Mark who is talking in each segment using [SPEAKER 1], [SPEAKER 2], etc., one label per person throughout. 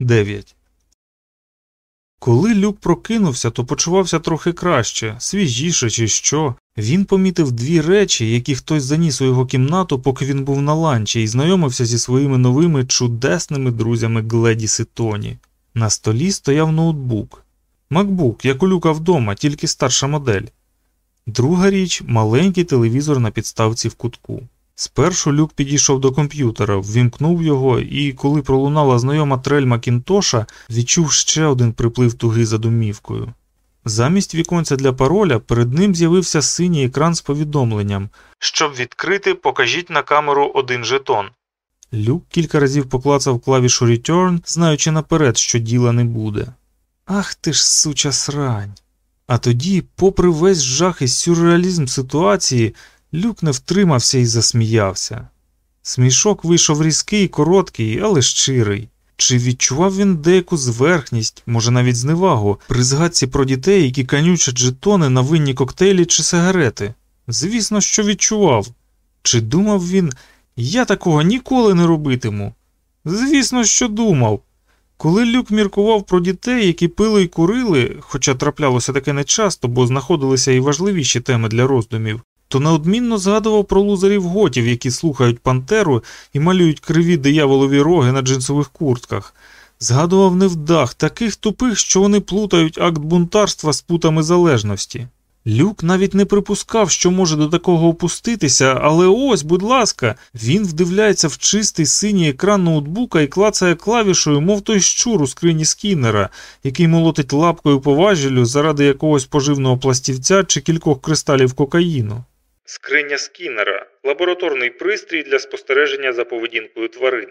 [SPEAKER 1] 9. Коли люк прокинувся, то почувався трохи краще, свіжіше, чи що. Він помітив дві речі, які хтось заніс у його кімнату, поки він був на ланчі, і знайомився зі своїми новими чудесними друзями Гледіс і Тоні. На столі стояв ноутбук. Макбук, як у люка вдома, тільки старша модель. Друга річ маленький телевізор на підставці в кутку. Спершу люк підійшов до комп'ютера, ввімкнув його, і, коли пролунала знайома трель Макінтоша, відчув ще один приплив туги за домівкою. Замість віконця для пароля перед ним з'явився синій екран з повідомленням Щоб відкрити, покажіть на камеру один жетон. Люк кілька разів поклацав клавішу Return, знаючи наперед, що діла не буде. Ах ти ж суча срань. А тоді, попри весь жах і сюрреалізм ситуації, люк не втримався і засміявся. Смішок вийшов різкий, короткий, але щирий. Чи відчував він деяку зверхність, може навіть зневагу, при згадці про дітей, які канючать жетони на винні коктейлі чи сигарети? Звісно, що відчував. Чи думав він, я такого ніколи не робитиму? Звісно, що думав. Коли Люк міркував про дітей, які пили і курили, хоча траплялося таке нечасто, бо знаходилися і важливіші теми для роздумів, то неодмінно згадував про лузерів готів, які слухають пантеру і малюють криві дияволові роги на джинсових куртках. Згадував невдах, таких тупих, що вони плутають акт бунтарства з путами залежності. Люк навіть не припускав, що може до такого опуститися, але ось, будь ласка, він вдивляється в чистий синій екран ноутбука і клацає клавішою, мов той щур у скрині скіннера, який молотить лапкою по важелю заради якогось поживного пластівця чи кількох кристалів кокаїну. Скриня скіннера лабораторний пристрій для спостереження за поведінкою тварин.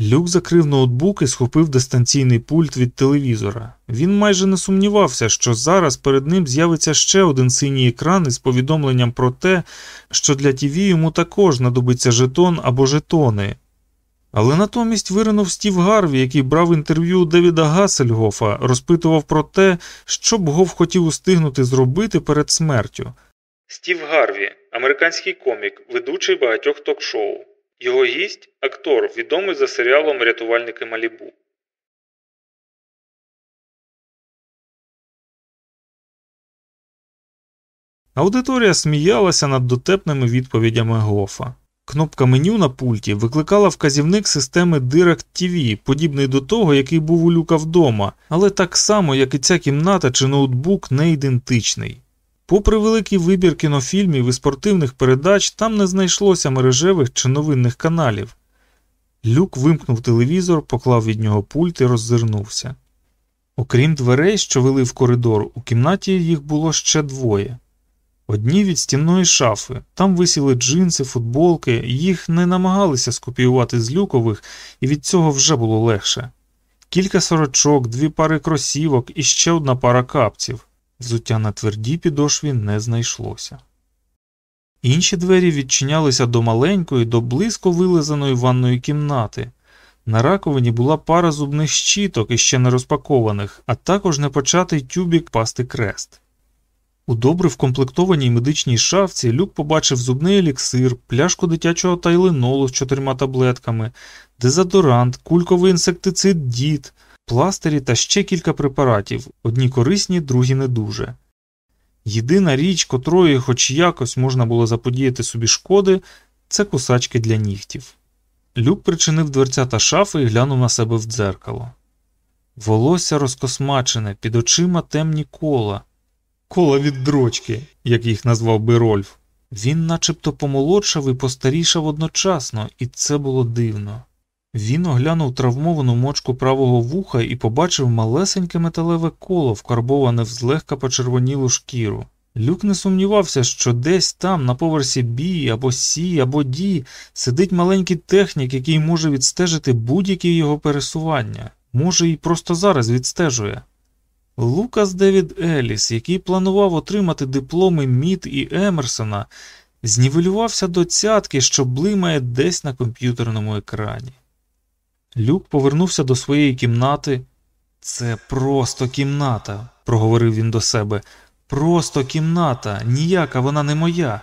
[SPEAKER 1] Люк закрив ноутбук і схопив дистанційний пульт від телевізора. Він майже не сумнівався, що зараз перед ним з'явиться ще один синій екран із повідомленням про те, що для ТВ йому також знадобиться жетон або жетони. Але натомість виринув Стів Гарві, який брав інтерв'ю Девіда Гассельгофа, розпитував про те, що б Гоф хотів устигнути зробити перед смертю. Стів Гарві, американський комік, ведучий багатьох ток-шоу. Його гість актор, відомий за серіалом Рятувальники Малібу. Аудиторія сміялася над дотепними відповідями Гофа. Кнопка меню на пульті викликала вказівник системи Direct TV, подібний до того, який був у люка вдома, але так само, як і ця кімната чи ноутбук, не ідентичний. Попри великий вибір кінофільмів і спортивних передач, там не знайшлося мережевих чи новинних каналів. Люк вимкнув телевізор, поклав від нього пульт і роззирнувся. Окрім дверей, що вели в коридор, у кімнаті їх було ще двоє. Одні від стінної шафи, там висіли джинси, футболки, їх не намагалися скопіювати з люкових, і від цього вже було легше. Кілька сорочок, дві пари кросівок і ще одна пара капців. Взуття на твердій підошві не знайшлося. Інші двері відчинялися до маленької, до близько вилизаної ванної кімнати. На раковині була пара зубних щіток іще не розпакованих, а також непочатий тюбік пасти крест. У добре вкомплектованій медичній шафці люк побачив зубний еліксир, пляшку дитячого тайленолу з чотирма таблетками, дезодорант, кульковий інсектицид дід, пластирі та ще кілька препаратів, одні корисні, другі не дуже. Єдина річ, котрої хоч якось можна було заподіяти собі шкоди, це кусачки для нігтів. Люк причинив дверця та шафи і глянув на себе в дзеркало. Волосся розкосмачене, під очима темні кола, кола від дрочки, як їх назвав би Рольф. Він начебто помолодшав і постарішав одночасно, і це було дивно. Він оглянув травмовану мочку правого вуха і побачив малесеньке металеве коло, вкарбоване в злегка почервонілу шкіру. Люк не сумнівався, що десь там, на поверсі Бі або Сі, або Ді, сидить маленький технік, який може відстежити будь-які його пересування, може і просто зараз відстежує. Лукас Девід Еліс, який планував отримати дипломи Мід і Емерсона, знівелювався до цятки, що блимає десь на комп'ютерному екрані. Люк повернувся до своєї кімнати. Це просто кімната, проговорив він до себе. Просто кімната, ніяка вона не моя.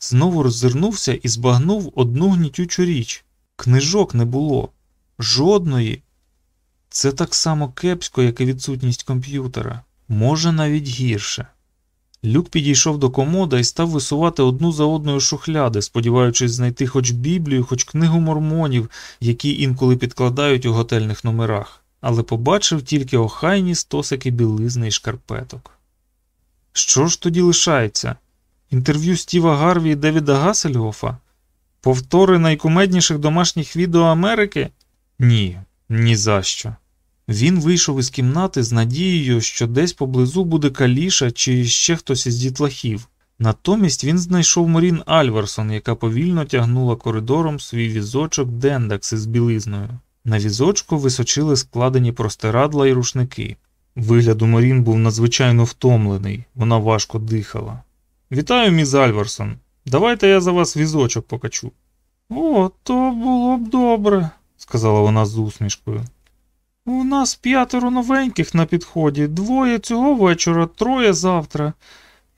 [SPEAKER 1] Знову роззирнувся і збагнув одну гнітючу річ. Книжок не було. Жодної. Це так само кепсько, як і відсутність комп'ютера, може навіть гірше. Люк підійшов до комода і став висувати одну за одною шухляди, сподіваючись знайти хоч Біблію, хоч книгу мормонів, які інколи підкладають у готельних номерах, але побачив тільки охайні стосики білизни і шкарпеток. Що ж тоді лишається? Інтерв'ю Стіва Гарві і Девіда Гасельгофа? Повтори найкумедніших домашніх відео Америки? Ні, ні за що. Він вийшов із кімнати з надією, що десь поблизу буде каліша чи ще хтось із дітлахів. Натомість він знайшов Морін Альварсон, яка повільно тягнула коридором свій візочок Дендакс із білизною. На візочку височили складені простирадла і рушники. Вигляд у Морін був надзвичайно втомлений, вона важко дихала. Вітаю, міс Альварсон. Давайте я за вас візочок покачу. О, то було б добре, сказала вона з усмішкою. У нас п'ятеро новеньких на підході, двоє цього вечора, троє завтра,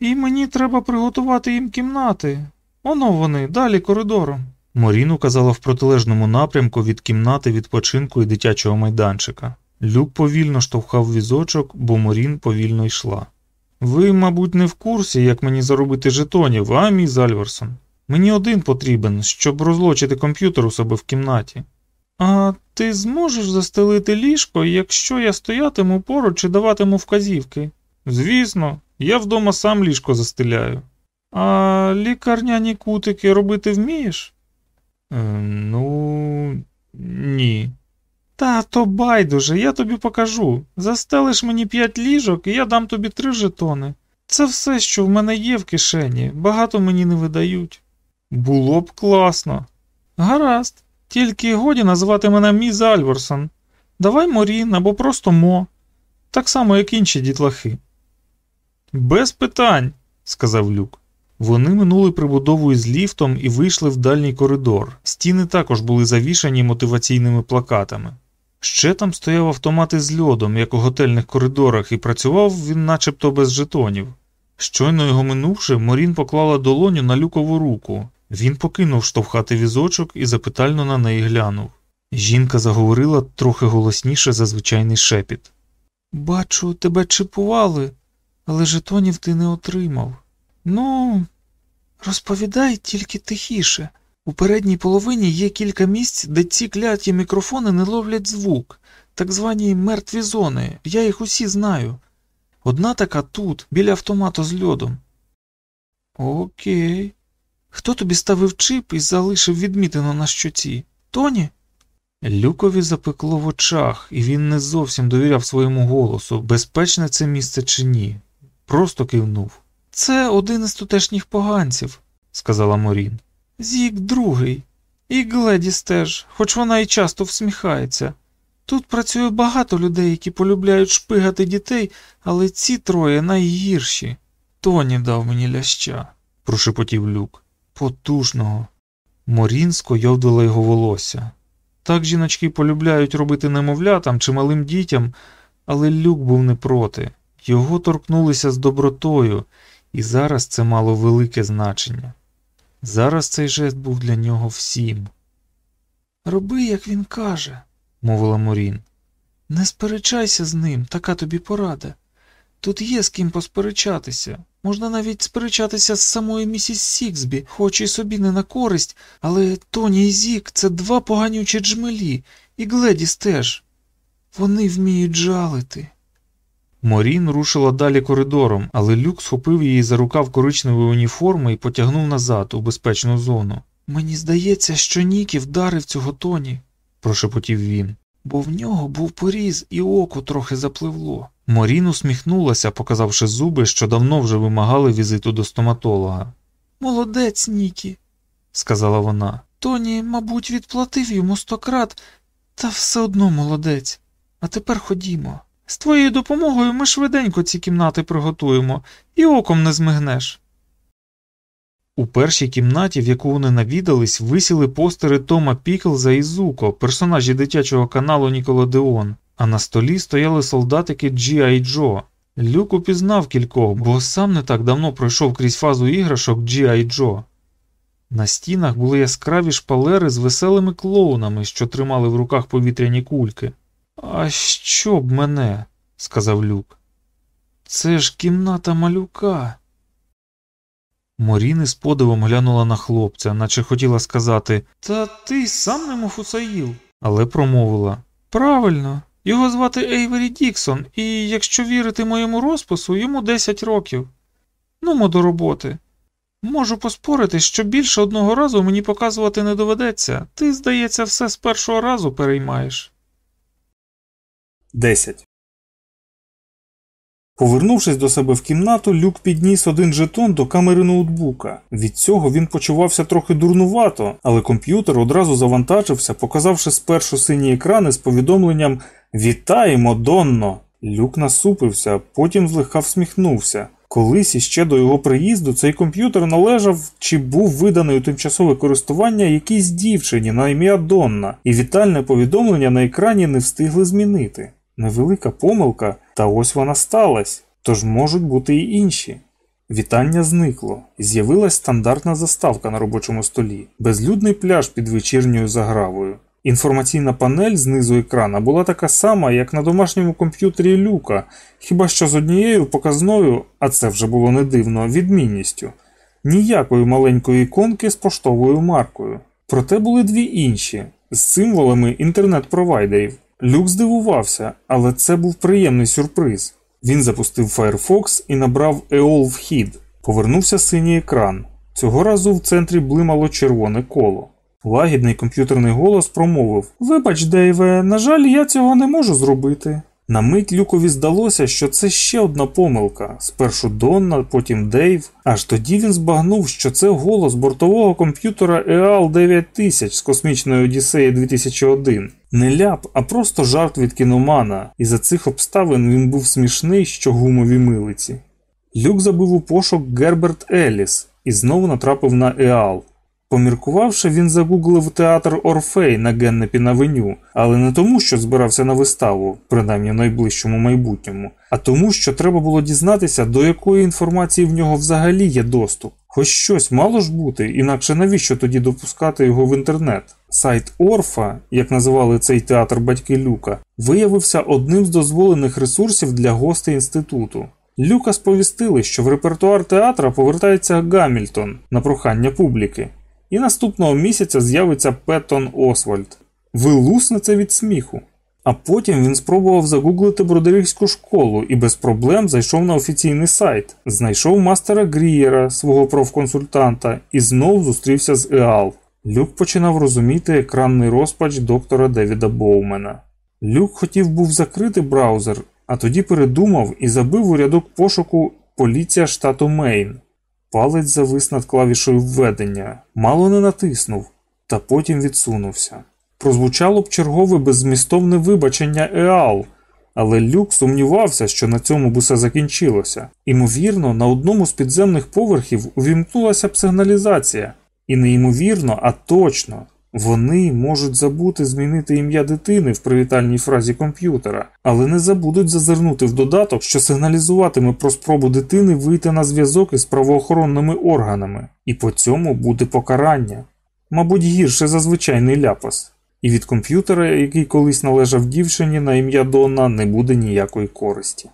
[SPEAKER 1] і мені треба приготувати їм кімнати. Оно вони, далі коридором. Морін указала в протилежному напрямку від кімнати відпочинку і дитячого майданчика. Люк повільно штовхав візочок, бо Морін повільно йшла. Ви, мабуть, не в курсі, як мені заробити жетонів, а мій Альверсон? Мені один потрібен, щоб розлочити комп'ютер у себе в кімнаті. А ти зможеш застелити ліжко, якщо я стоятиму поруч і даватиму вказівки? Звісно, я вдома сам ліжко застеляю. А лікарняні кутики робити вмієш? Е, ну, ні. Та то байдуже, я тобі покажу. Застелиш мені п'ять ліжок, і я дам тобі три жетони. Це все, що в мене є в кишені, багато мені не видають. Було б класно. Гаразд. Тільки годі називати мене Міз Альверсон. Давай Морін або просто Мо. Так само, як інші дітлахи. Без питань, сказав Люк. Вони минули прибудову із ліфтом і вийшли в дальній коридор. Стіни також були завішані мотиваційними плакатами. Ще там стояв автомат із льодом, як у готельних коридорах, і працював він начебто без жетонів. Щойно його минувши, Морін поклала долоню на люкову руку. Він покинув штовхати візочок і запитально на неї глянув. Жінка заговорила трохи голосніше за звичайний шепіт. Бачу, тебе чипували, але жетонів ти не отримав. Ну, розповідай тільки тихіше. У передній половині є кілька місць, де ці кляті мікрофони не ловлять звук, так звані мертві зони, я їх усі знаю. Одна така тут, біля автомату з льодом. Окей. Хто тобі ставив чип і залишив відмітину на щоці? Тоні? Люкові запекло в очах, і він не зовсім довіряв своєму голосу, безпечне це місце чи ні. Просто кивнув. Це один із тутешніх поганців, сказала Морін. Зік другий. І Гледіс теж, хоч вона і часто всміхається. Тут працює багато людей, які полюбляють шпигати дітей, але ці троє найгірші. Тоні дав мені ляща, прошепотів люк. Потужного. Морін скойовдила його волосся. Так жіночки полюбляють робити немовлятам чи малим дітям, але люк був не проти. Його торкнулися з добротою, і зараз це мало велике значення. Зараз цей жест був для нього всім. Роби, як він каже, мовила Морін. Не сперечайся з ним, така тобі порада. Тут є з ким посперечатися. Можна навіть сперечатися з самою місіс Сіксбі, хоч і собі не на користь, але Тоні і Зік це два поганючі джмелі, і Гледіс теж. Вони вміють жалити. Морін рушила далі коридором, але люк схопив її за рукав коричневої уніформи і потягнув назад у безпечну зону. Мені здається, що Нікі вдарив цього тоні, прошепотів він, бо в нього був поріз і око трохи запливло. Морін усміхнулася, показавши зуби, що давно вже вимагали візиту до стоматолога. Молодець, Нікі, сказала вона. Тоні, мабуть, відплатив йому стократ, та все одно молодець. А тепер ходімо. З твоєю допомогою ми швиденько ці кімнати приготуємо і оком не змигнеш. У першій кімнаті, в яку вони навідались, висіли постери Тома Піклза і Зуко, персонажі дитячого каналу Ніколодеон, а на столі стояли солдатики G.I. Джо. Люк упізнав кількох, бо сам не так давно пройшов крізь фазу іграшок G.I. Джо. На стінах були яскраві шпалери з веселими клоунами, що тримали в руках повітряні кульки. А що б мене? сказав Люк. Це ж кімната малюка. Моріни з подивом глянула на хлопця, наче хотіла сказати Та ти сам не Муфусаїл, але промовила Правильно, його звати Ейвері Діксон, і якщо вірити моєму розпису, йому 10 років. Ну, до роботи. Можу поспорити, що більше одного разу мені показувати не доведеться. Ти, здається, все з першого разу переймаєш.
[SPEAKER 2] 10. Повернувшись до себе в кімнату, люк підніс один жетон до камери ноутбука. Від цього він почувався трохи дурнувато, але комп'ютер одразу завантажився, показавши спершу сині екрани з повідомленням Вітаємо, Донно! Люк насупився, потім злегка всміхнувся. Колись іще до його приїзду цей комп'ютер належав чи був виданий у тимчасове користування якійсь дівчині на ім'я Донна, і вітальне повідомлення на екрані не встигли змінити. Невелика помилка, та ось вона сталася, тож можуть бути і інші. Вітання зникло, з'явилась стандартна заставка на робочому столі, безлюдний пляж під вечірньою загравою. Інформаційна панель знизу екрана була така сама, як на домашньому комп'ютері Люка, хіба що з однією показною, а це вже було не дивно, відмінністю, ніякої маленької іконки з поштовою маркою. Проте були дві інші з символами інтернет-провайдерів. Люк здивувався, але це був приємний сюрприз. Він запустив Firefox і набрав EOL вхід. Повернувся синій екран. Цього разу в центрі блимало червоне коло. Лагідний комп'ютерний голос промовив Вибач, Дейве, на жаль, я цього не можу зробити. На мить Люкові здалося, що це ще одна помилка. Спершу Донна, потім Дейв. Аж тоді він збагнув, що це голос бортового комп'ютера EAL 9000 з космічної Одіссеї 2001. Не ляп, а просто жарт від кіномана, і за цих обставин він був смішний, що гумові милиці. Люк забив у пошук Герберт Еліс і знову натрапив на EAL. Поміркувавши, він загуглив театр Орфей на Геннепін-авеню, але не тому, що збирався на виставу, принаймні в найближчому майбутньому, а тому, що треба було дізнатися, до якої інформації в нього взагалі є доступ. Хоч щось мало ж бути, інакше навіщо тоді допускати його в інтернет? Сайт Орфа, як називали цей театр батьки Люка, виявився одним з дозволених ресурсів для гостей інституту. Люка сповістили, що в репертуар театра повертається Гамільтон на прохання публіки. І наступного місяця з'явиться Петтон Освальд. Ви луснете від сміху. А потім він спробував загуглити бродерівську школу і без проблем зайшов на офіційний сайт, знайшов мастера Грієра, свого профконсультанта, і знов зустрівся з Еал. Люк починав розуміти екранний розпач доктора Девіда Боумена. Люк хотів був закрити браузер, а тоді передумав і забив у рядок пошуку Поліція штату Мейн. Палець завис над клавішою введення, мало не натиснув, та потім відсунувся. Прозвучало б чергове беззмістовне вибачення Еал, але Люк сумнівався, що на цьому б усе закінчилося. Імовірно, на одному з підземних поверхів увімкнулася б сигналізація. І неймовірно, а точно. Вони можуть забути змінити ім'я дитини в привітальній фразі комп'ютера, але не забудуть зазирнути в додаток, що сигналізуватиме про спробу дитини вийти на зв'язок із правоохоронними органами, і по цьому буде покарання. Мабуть, гірше за звичайний ляпас. І від комп'ютера, який колись належав дівчині на ім'я Донна, не буде ніякої користі.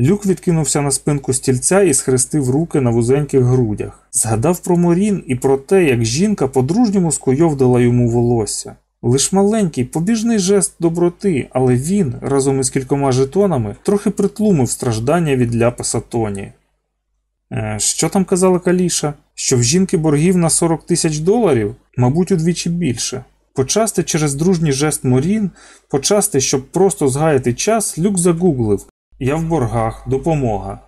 [SPEAKER 2] Люк відкинувся на спинку стільця і схрестив руки на вузеньких грудях. Згадав про Морін і про те, як жінка по-дружньому скойовдала йому волосся. Лиш маленький побіжний жест доброти, але він, разом із кількома жетонами, трохи притлумив страждання від ляпаса Тоні. Е, що там казала Каліша? Що в жінки боргів на 40 тисяч доларів, мабуть, удвічі більше. Почасти через дружній жест Морін, почасти, щоб просто згаяти час, люк загуглив я в боргах, допомога.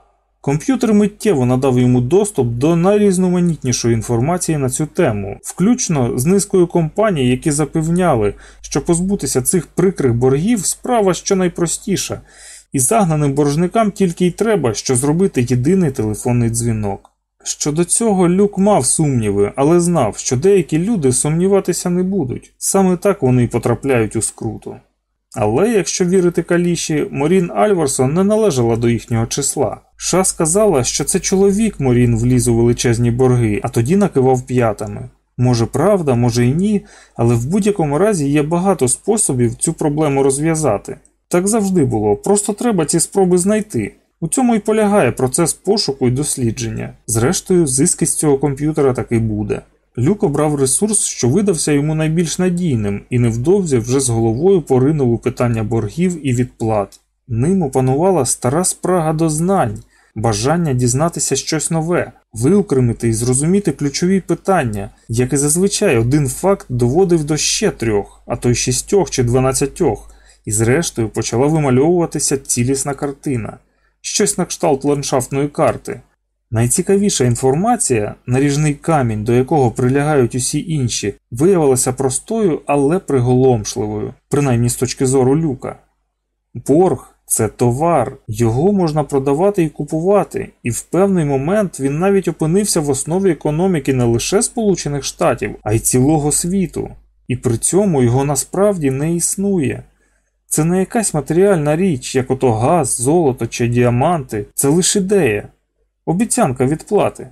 [SPEAKER 2] Комп'ютер миттєво надав йому доступ до найрізноманітнішої інформації на цю тему, включно з низкою компаній, які запевняли, що позбутися цих прикрих боргів справа що найпростіша, і загнаним боржникам тільки й треба, що зробити єдиний телефонний дзвінок. Щодо цього люк мав сумніви, але знав, що деякі люди сумніватися не будуть, саме так вони й потрапляють у скруту. Але якщо вірити Каліші, Морін Альварсон не належала до їхнього числа. Ша сказала, що це чоловік Морін вліз у величезні борги, а тоді накивав п'ятами. Може правда, може і ні, але в будь-якому разі є багато способів цю проблему розв'язати. Так завжди було, просто треба ці спроби знайти. У цьому і полягає процес пошуку і дослідження. Зрештою, зиски з цього комп'ютера таки буде. Люк обрав ресурс, що видався йому найбільш надійним, і невдовзі вже з головою поринув у питання боргів і відплат. Ним опанувала стара спрага до знань, бажання дізнатися щось нове, виокремити і зрозуміти ключові питання, як і зазвичай один факт доводив до ще трьох, а то й шістьох чи дванадцятьох, і зрештою почала вимальовуватися цілісна картина, щось на кшталт ландшафтної карти. Найцікавіша інформація, наріжний камінь, до якого прилягають усі інші, виявилася простою, але приголомшливою, принаймні з точки зору люка. Борг це товар, його можна продавати і купувати, і в певний момент він навіть опинився в основі економіки не лише Сполучених Штатів, а й цілого світу. І при цьому його насправді не існує. Це не якась матеріальна річ, як ото газ, золото чи діаманти, це лише ідея, обіцянка відплати.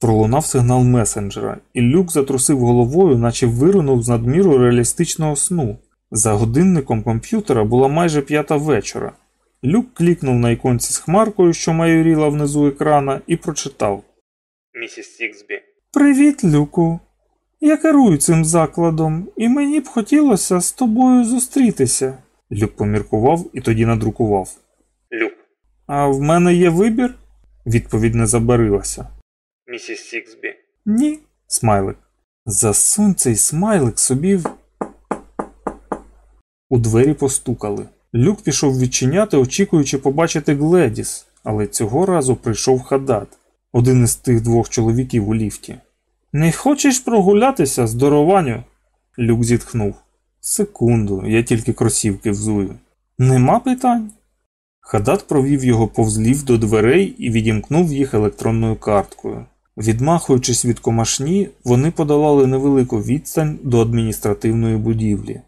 [SPEAKER 2] Пролунав сигнал месенджера, і люк затрусив головою, наче виринув з надміру реалістичного сну. За годинником комп'ютера була майже п'ята вечора. Люк клікнув на іконці з хмаркою, що майоріла внизу екрана, і прочитав:
[SPEAKER 3] Місіс Сіксбі.
[SPEAKER 2] Привіт, Люку. Я керую цим закладом, і мені б хотілося з тобою зустрітися. Люк поміркував і тоді надрукував.
[SPEAKER 3] Люк.
[SPEAKER 2] А в мене є вибір? Відповідь не забарилася.
[SPEAKER 3] Місіс Сіксбі.
[SPEAKER 2] Ні, смайлик. Засунь цей смайлик собі в. У двері постукали. Люк пішов відчиняти, очікуючи побачити Гледіс, але цього разу прийшов Хадат, один із тих двох чоловіків у ліфті. Не хочеш прогулятися, здорованню? Люк зітхнув. Секунду, я тільки кросівки взую. Нема питань. Хадат провів його повз лів до дверей і відімкнув їх електронною карткою. Відмахуючись від комашні, вони подолали невелику відстань до адміністративної будівлі.